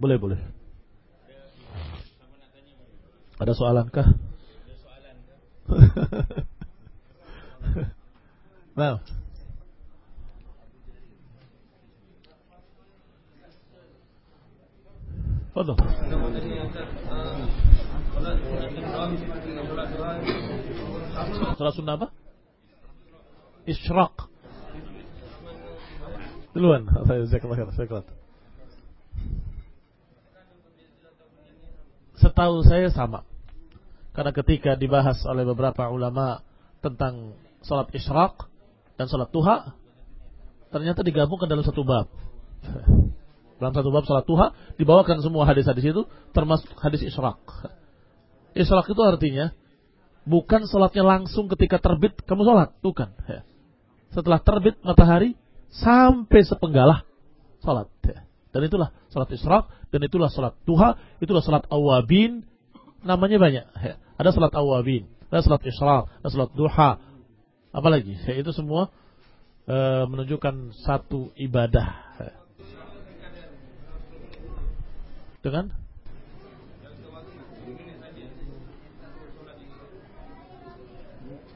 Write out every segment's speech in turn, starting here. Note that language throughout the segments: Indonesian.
Boleh, boleh. Ada soalan kah? Fadol. Salat sunnah apa? Isyraq. Duluan, khair. Saya Setahu saya sama. Karena ketika dibahas oleh beberapa ulama tentang salat isyraq dan salat duha, ternyata digabungkan dalam satu bab. Dalam satu bab salat duha dibawakan semua hadis-hadis itu termasuk hadis isyraq. Isyraq itu artinya bukan salatnya langsung ketika terbit kamu salat, bukan. Setelah terbit matahari sampai sepenggalah salat. Dan itulah salat isyraq dan itulah salat duha, itulah salat awabin. Namanya banyak. Ada salat awabin, ada salat isyraq, ada salat duha. Apalagi? Itu semua e, menunjukkan satu ibadah dengan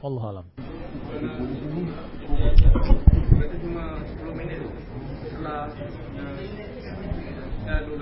Allah alam.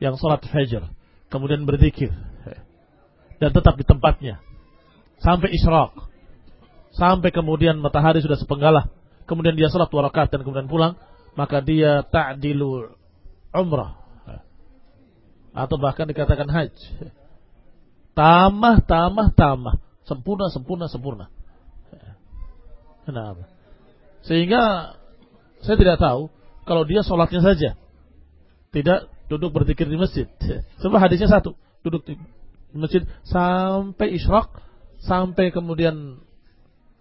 yang salat fajr, kemudian berzikir, dan tetap di tempatnya, sampai isyraq, sampai kemudian matahari sudah sepenggalah, kemudian dia salat dua rakaat dan kemudian pulang, maka dia ta'dilu umrah. Atau bahkan dikatakan haji Tamah, tamah, tamah. Sempurna, sempurna, sempurna. Kenapa? Sehingga saya tidak tahu kalau dia sholatnya saja. Tidak duduk berzikir di masjid. Sebab hadisnya satu. Duduk di masjid sampai isyraq. Sampai kemudian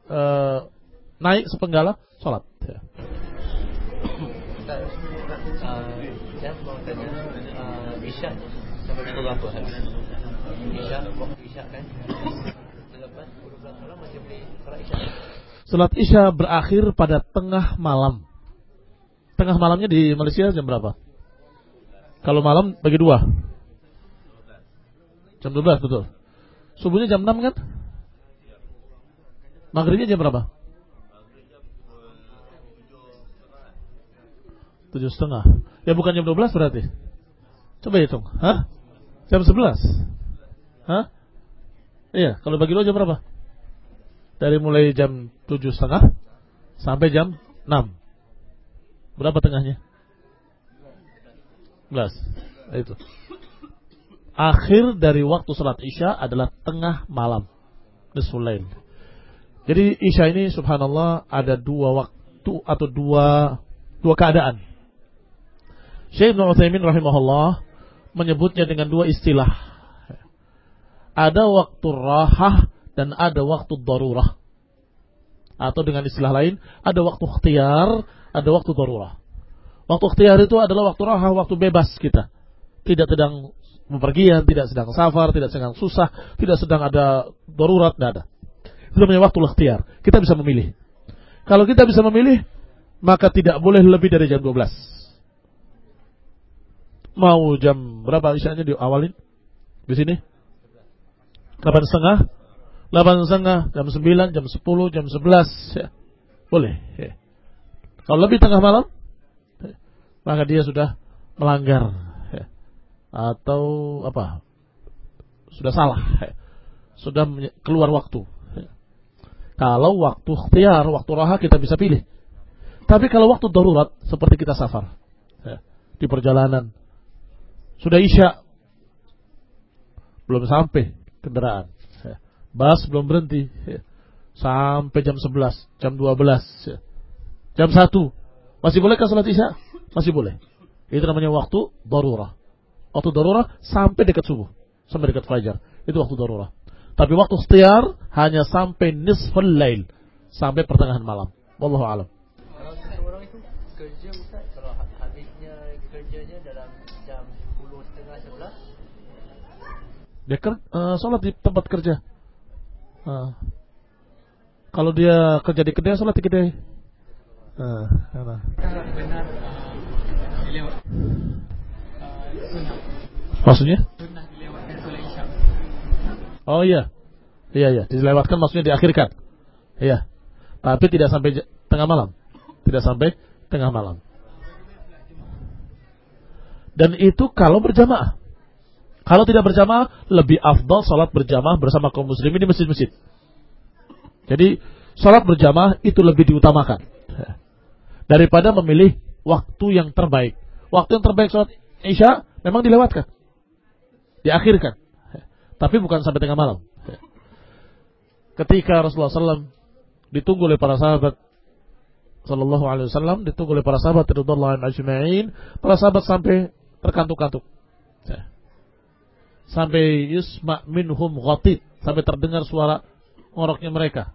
uh, naik sepenggala sholat. Saya mau tanya Isya sampai pukul berapa Isya, waktu Isya kan? Selepas malam masih boleh salat Isya. Salat Isya berakhir pada tengah malam. Tengah malamnya di Malaysia jam berapa? Kalau malam bagi dua. Jam 12 betul. Subuhnya jam 6 kan? Maghribnya jam berapa? Tujuh setengah. Ya bukan jam 12 berarti. Coba hitung. Hah? Jam 11. Hah? Iya, kalau bagi dua jam berapa? Dari mulai jam tujuh setengah sampai jam enam. Berapa tengahnya? Itu. Akhir dari waktu salat Isya adalah tengah malam. Nisfulain. Jadi Isya ini subhanallah ada dua waktu atau dua dua keadaan. Syekh Ibn Uthaymin rahimahullah menyebutnya dengan dua istilah ada waktu rahah dan ada waktu darurah. Atau dengan istilah lain, ada waktu ikhtiar, ada waktu darurah. Waktu ikhtiar itu adalah waktu rahah, waktu bebas kita. Tidak sedang bepergian, tidak sedang safar, tidak sedang susah, tidak sedang ada darurat, tidak ada. Itu namanya waktu ikhtiar. Kita bisa memilih. Kalau kita bisa memilih, maka tidak boleh lebih dari jam 12. Mau jam berapa misalnya diawalin? Di sini? Delapan setengah, delapan setengah, jam sembilan, jam sepuluh, jam sebelas, ya. boleh. Ya. Kalau lebih tengah malam. Maka dia sudah melanggar ya. atau apa? Sudah salah, ya. sudah keluar waktu. Ya. Kalau waktu ikhtiar, waktu raha kita bisa pilih. Tapi kalau waktu darurat seperti kita safar ya, di perjalanan sudah isya belum sampai kendaraan. Bas belum berhenti. Sampai jam 11, jam 12, jam 1. Masih bolehkah salat isya? Masih boleh. Itu namanya waktu darurah. Waktu darurat sampai dekat subuh, sampai dekat fajar. Itu waktu darurat. Tapi waktu ikhtiar hanya sampai nisful lail, sampai pertengahan malam. Wallahu alam. Kalau seseorang itu kerja Ustaz, kalau ha- habisnya kerjanya dalam jam 10 setengah 11 Dia ker, eh, sholat di tempat kerja. Eh, kalau dia kerja di kedai, sholat di kedai. Sunnah Maksudnya? Oh iya. Iya iya, dilewatkan maksudnya diakhirkan. Iya. Tapi tidak sampai tengah malam. Tidak sampai tengah malam. Dan itu kalau berjamaah. Kalau tidak berjamaah, lebih afdal salat berjamaah bersama kaum muslimin di masjid-masjid. Jadi, salat berjamaah itu lebih diutamakan. Daripada memilih waktu yang terbaik. Waktu yang terbaik salat Isya memang dilewatkan. Diakhirkan. Tapi bukan sampai tengah malam. Ketika Rasulullah SAW ditunggu oleh para sahabat Alaihi Wasallam ditunggu oleh para sahabat ajma'in, para sahabat sampai terkantuk-kantuk. Sampai yusma minhum ghatid, sampai terdengar suara ngoroknya mereka.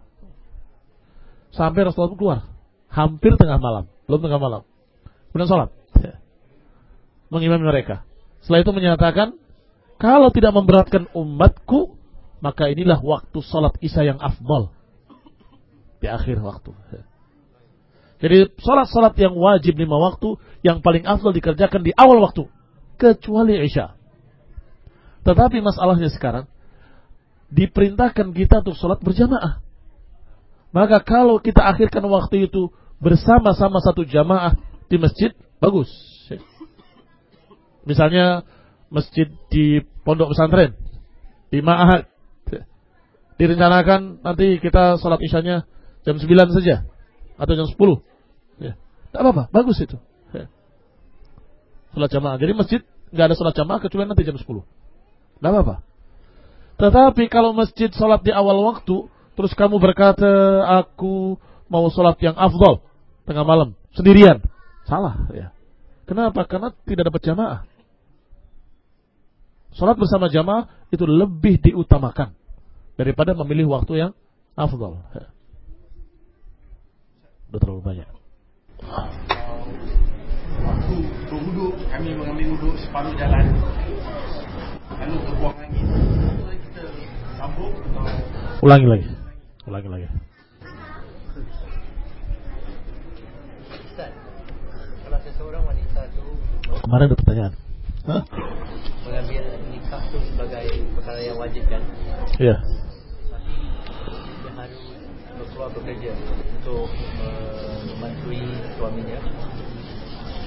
Sampai Rasulullah keluar, hampir tengah malam, belum tengah malam. Kemudian sholat, mengimami mereka. Setelah itu menyatakan, kalau tidak memberatkan umatku, maka inilah waktu sholat isya yang afdal. Di akhir waktu. Jadi sholat-sholat yang wajib lima waktu, yang paling afdal dikerjakan di awal waktu. Kecuali isya. Tetapi masalahnya sekarang, diperintahkan kita untuk sholat berjamaah. Maka kalau kita akhirkan waktu itu bersama-sama satu jamaah di masjid, bagus. Misalnya masjid di pondok pesantren, di ma'ahad. Direncanakan nanti kita sholat isyanya jam 9 saja. Atau jam 10. Ya. Tidak apa-apa, bagus itu. Ya. Sholat jamaah. Jadi masjid nggak ada sholat jamaah kecuali nanti jam 10. Tidak apa-apa. Tetapi kalau masjid sholat di awal waktu, terus kamu berkata, aku mau sholat yang afdol tengah malam, sendirian. Salah. ya. Kenapa? Karena tidak dapat jamaah. Sholat bersama jamaah itu lebih diutamakan daripada memilih waktu yang afdol. Ya. Udah terlalu banyak. Waktu berwuduk, kami mengambil wuduk separuh jalan Lalu terbuang angin Lalu kita sambung atau Ulangi lagi. Ulangi lagi. Ustaz, kalau seseorang wanita tu Kemarin ada pertanyaan. Hah? mengambil nikah tu sebagai perkara yang wajib kan Iya. tapi dia harus berkeluar bekerja untuk memantui suaminya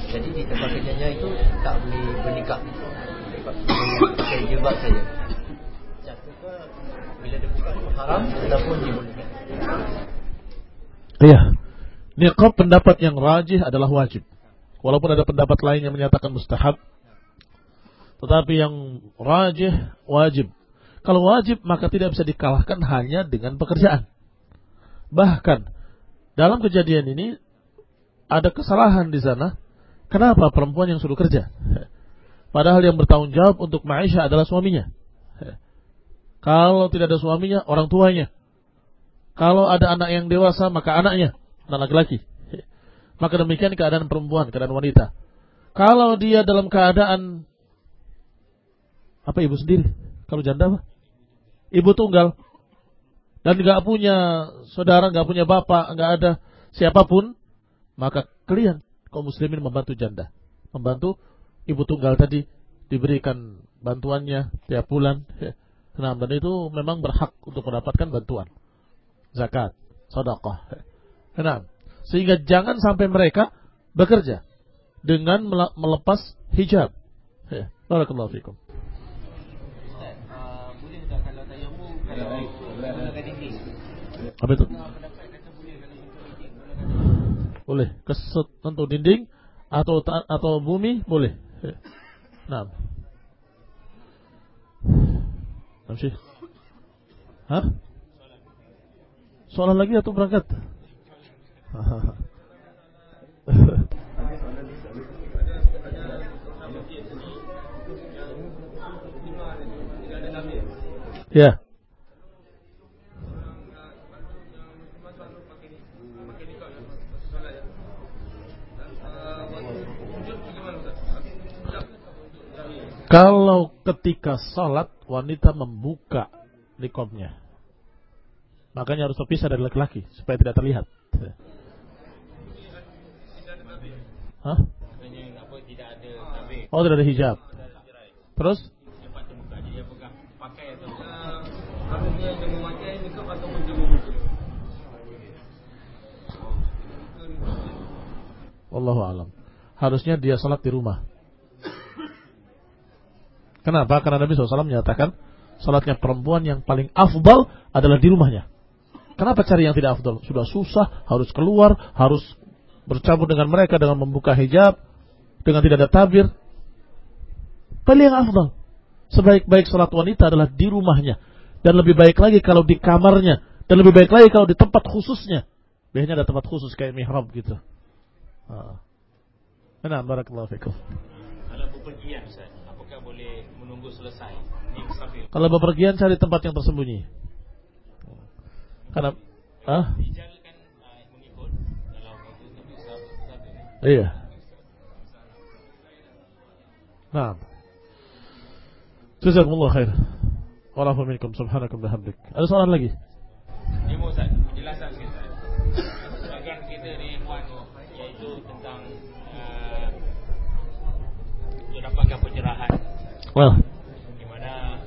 jadi di tempat kerjanya itu tak boleh bernikah sebab pakai jilbab saja Jatuhkah bila dia buka itu haram ataupun dibolehkan Iya. Niqab pendapat yang rajih adalah wajib. Walaupun ada pendapat lain yang menyatakan mustahab. Tetapi yang rajih wajib. Kalau wajib maka tidak bisa dikalahkan hanya dengan pekerjaan. Bahkan dalam kejadian ini ada kesalahan di sana. Kenapa perempuan yang suruh kerja? Padahal yang bertanggung jawab untuk Maisha adalah suaminya. Kalau tidak ada suaminya, orang tuanya. Kalau ada anak yang dewasa, maka anaknya, anak laki-laki. Maka demikian keadaan perempuan, keadaan wanita. Kalau dia dalam keadaan apa ibu sendiri? Kalau janda apa? Ibu tunggal. Dan nggak punya saudara, nggak punya bapak, nggak ada siapa pun, maka kalian kaum muslimin membantu janda, membantu ibu tunggal tadi diberikan bantuannya tiap bulan. Nah, dan itu memang berhak untuk mendapatkan bantuan zakat, sedekah. Nah, sehingga jangan sampai mereka bekerja dengan mele- melepas hijab. Ya, barakallahu fikum. Apa itu? boleh keset untuk dinding atau ta- atau bumi boleh. Ya. Nah. Namsi. Hah? Soalan lagi atau berangkat? Ya. Kalau ketika sholat wanita membuka nikobnya, makanya harus terpisah dari laki-laki supaya tidak terlihat. Hah? Oh tidak ada hijab. Terus? Wallahu alam. Harusnya dia sholat di rumah. Kenapa? Karena Nabi SAW menyatakan salatnya perempuan yang paling afdal adalah di rumahnya. Kenapa cari yang tidak afdal? Sudah susah, harus keluar, harus bercampur dengan mereka dengan membuka hijab, dengan tidak ada tabir. Paling yang afdal. Sebaik-baik salat wanita adalah di rumahnya. Dan lebih baik lagi kalau di kamarnya. Dan lebih baik lagi kalau di tempat khususnya. Biasanya ada tempat khusus kayak mihrab gitu. Nah, barakallahu fikum. Kalau bepergian, Ustaz boleh menunggu selesai di musafir. Kalau bepergian cari tempat yang tersembunyi. Karena ah mengikut kalau itu tapi Iya. Nah. Jazakumullah khair. Walafu minkum subhanakum bihamdik. Ada soalan lagi? Ini mau Ustaz, penjelasan kita. Sebagian kita di Ikhwan yaitu tentang uh, dapatkan pencerahan Well. Di mana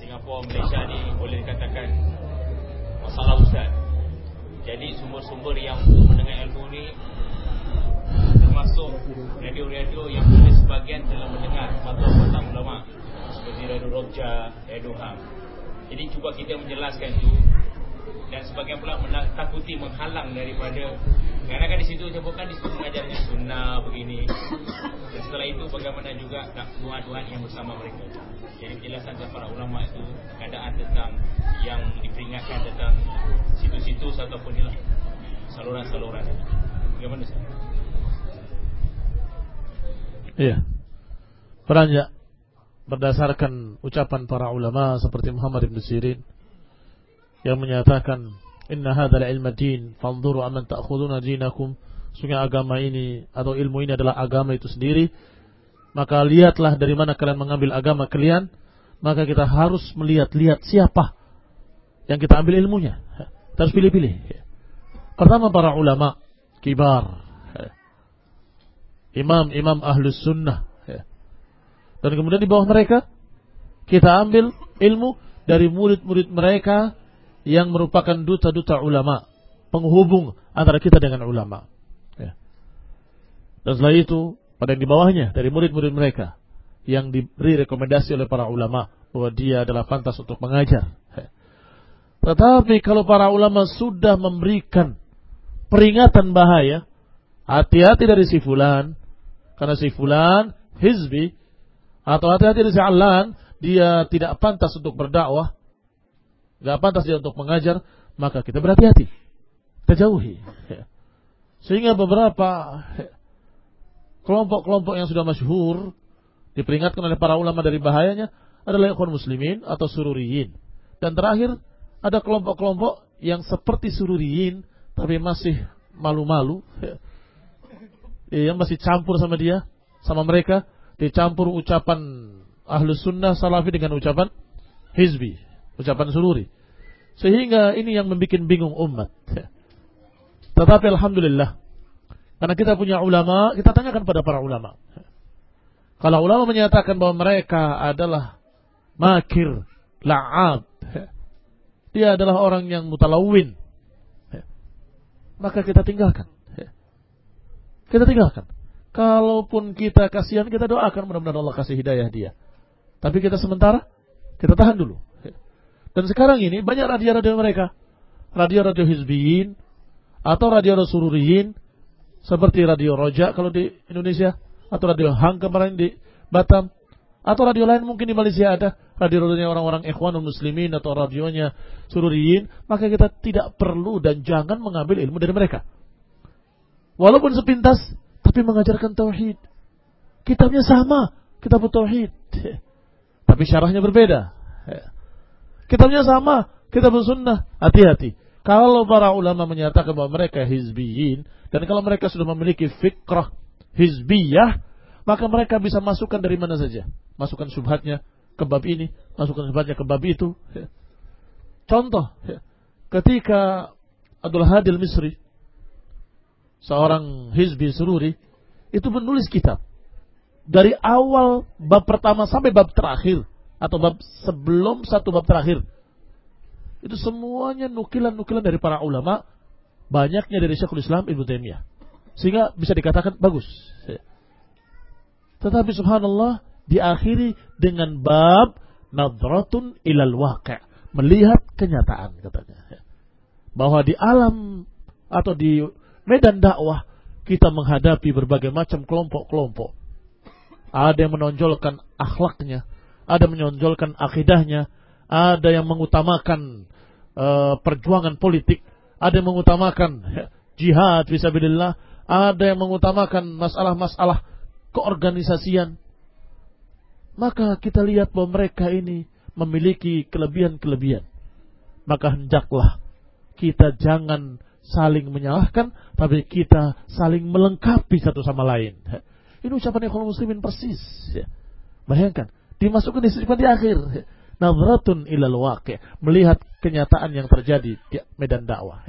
Singapura, Malaysia ni boleh dikatakan masalah ustaz. Jadi sumber-sumber yang mendengar ilmu ni termasuk radio-radio yang boleh sebagian telah mendengar fatwa-fatwa ulama seperti Radio Rokja, Radio Ham. Jadi cuba kita menjelaskan itu dan sebagian pula takuti menghalang daripada kerana kan di situ sebutkan di situ mengajarnya sunnah begini dan setelah itu bagaimana juga tak tuan-tuan yang bersama mereka jadi penjelasan dari para ulama itu keadaan tentang yang diperingatkan tentang situ-situ ataupun saluran-saluran bagaimana sih? Iya. Beranjak berdasarkan ucapan para ulama seperti Muhammad bin Sirin yang menyatakan inna hadzal ilma din fanzuru amman ta'khuduna dinakum. Sungguh agama ini atau ilmu ini adalah agama itu sendiri. Maka lihatlah dari mana kalian mengambil agama kalian maka kita harus melihat-lihat siapa yang kita ambil ilmunya. Harus pilih-pilih. Pertama para ulama kibar imam-imam ahlus sunnah dan kemudian di bawah mereka kita ambil ilmu dari murid-murid mereka yang merupakan duta-duta ulama, penghubung antara kita dengan ulama. Ya. Dan setelah itu, pada yang di bawahnya, dari murid-murid mereka, yang diberi rekomendasi oleh para ulama, bahwa dia adalah pantas untuk mengajar. Ya. Tetapi kalau para ulama sudah memberikan peringatan bahaya, hati-hati dari si fulan, karena si fulan, hizbi, atau hati-hati dari si alan, dia tidak pantas untuk berdakwah, Gak pantas dia untuk mengajar, maka kita berhati-hati. Kita jauhi. Sehingga beberapa kelompok-kelompok yang sudah masyhur diperingatkan oleh para ulama dari bahayanya adalah ikhwan muslimin atau sururiyin. Dan terakhir ada kelompok-kelompok yang seperti sururiyin tapi masih malu-malu. Yang masih campur sama dia, sama mereka, dicampur ucapan ahlus sunnah salafi dengan ucapan hizbi ucapan sururi. Sehingga ini yang membuat bingung umat. Tetapi Alhamdulillah, karena kita punya ulama, kita tanyakan pada para ulama. Kalau ulama menyatakan bahwa mereka adalah makir, la'ab, dia adalah orang yang mutalawin, maka kita tinggalkan. Kita tinggalkan. Kalaupun kita kasihan, kita doakan mudah-mudahan Allah kasih hidayah dia. Tapi kita sementara, kita tahan dulu. Dan sekarang ini banyak radio-radio mereka. Radio-radio Hizbiyin atau radio-radio Sururiyin seperti Radio Roja kalau di Indonesia atau Radio Hang kemarin di Batam atau radio lain mungkin di Malaysia ada radio-radionya orang-orang Ikhwanul Muslimin atau radionya Sururiyin maka kita tidak perlu dan jangan mengambil ilmu dari mereka. Walaupun sepintas tapi mengajarkan tauhid. Kitabnya sama, kitab tauhid. Tapi syarahnya berbeda. Kitabnya sama, kitab sunnah. Hati-hati. Kalau para ulama menyatakan bahwa mereka hizbiyin, dan kalau mereka sudah memiliki fikrah hizbiyah, maka mereka bisa masukkan dari mana saja. Masukkan subhatnya ke bab ini, masukkan subhatnya ke bab itu. Contoh, ketika Abdul Hadil Misri, seorang hizbi sururi, itu menulis kitab. Dari awal bab pertama sampai bab terakhir, atau bab sebelum satu bab terakhir, itu semuanya nukilan-nukilan dari para ulama, banyaknya dari Syekhul Islam Ibnu Taimiyah. Sehingga bisa dikatakan bagus. Tetapi subhanallah diakhiri dengan bab nadratun ilal waqi' melihat kenyataan katanya. Bahwa di alam atau di medan dakwah kita menghadapi berbagai macam kelompok-kelompok. Ada yang menonjolkan akhlaknya, ada yang menonjolkan akidahnya, ada yang mengutamakan uh, perjuangan politik, ada yang mengutamakan jihad fisabilillah, ada yang mengutamakan masalah-masalah keorganisasian. Maka kita lihat bahwa mereka ini memiliki kelebihan-kelebihan. Maka hendaklah kita jangan saling menyalahkan, tapi kita saling melengkapi satu sama lain. Ini ucapan ekonomi muslimin persis. Bayangkan, dimasukkan di di akhir. Nazratun ilal waqi' melihat kenyataan yang terjadi di medan dakwah.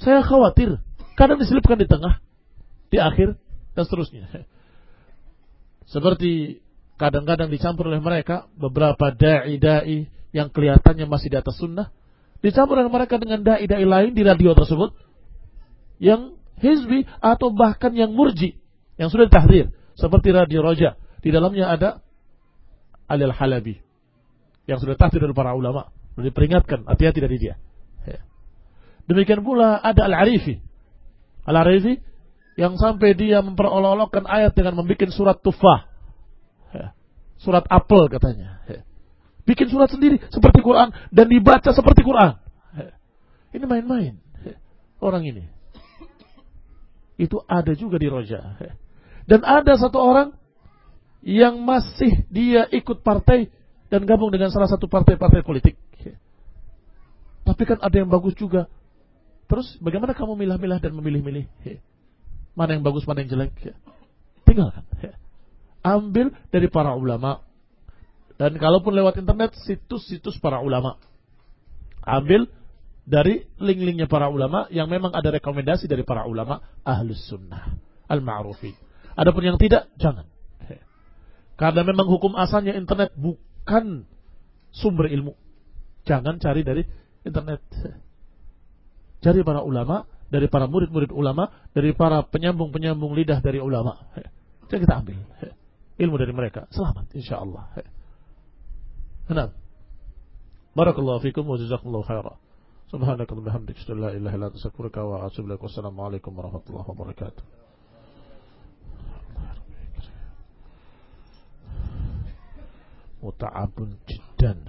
Saya khawatir kadang diselipkan di tengah, di akhir dan seterusnya. Seperti kadang-kadang dicampur oleh mereka beberapa dai-dai yang kelihatannya masih di atas sunnah, dicampur mereka dengan dai-dai lain di radio tersebut yang hizbi atau bahkan yang murji yang sudah ditahdir seperti radio Roja di dalamnya ada Alil Halabi yang sudah tahdir dari para ulama. Sudah diperingatkan, hati-hati dari dia. Ya. Demikian pula ada Al-Arifi. Al-Arifi yang sampai dia memperolok-olokkan ayat dengan membuat surat tufah. Ya. Surat apel katanya. Bikin surat sendiri seperti Quran dan dibaca seperti Quran. Ini main-main. Orang ini. Itu ada juga di Roja. Dan ada satu orang yang masih dia ikut partai dan gabung dengan salah satu partai-partai politik. Tapi kan ada yang bagus juga. Terus bagaimana kamu milah-milah dan memilih-milih? Mana yang bagus, mana yang jelek? Tinggalkan. Ambil dari para ulama. Dan kalaupun lewat internet, situs-situs para ulama. Ambil dari link-linknya para ulama yang memang ada rekomendasi dari para ulama ahlus sunnah al-ma'rufi. Adapun yang tidak, jangan. Karena memang hukum asalnya internet bukan sumber ilmu. Jangan cari dari internet. Cari para ulama, dari para murid-murid ulama, dari para penyambung-penyambung lidah dari ulama. Jadi kita ambil ilmu dari mereka. Selamat نعم. بارك الله فيكم وجزاكم الله خيرا. سبحانك اللهم وبحمدك أشهد أن لا إله إلا أنت أستغفرك وأتوب إليك والسلام عليكم ورحمة الله وبركاته. متعب جدا.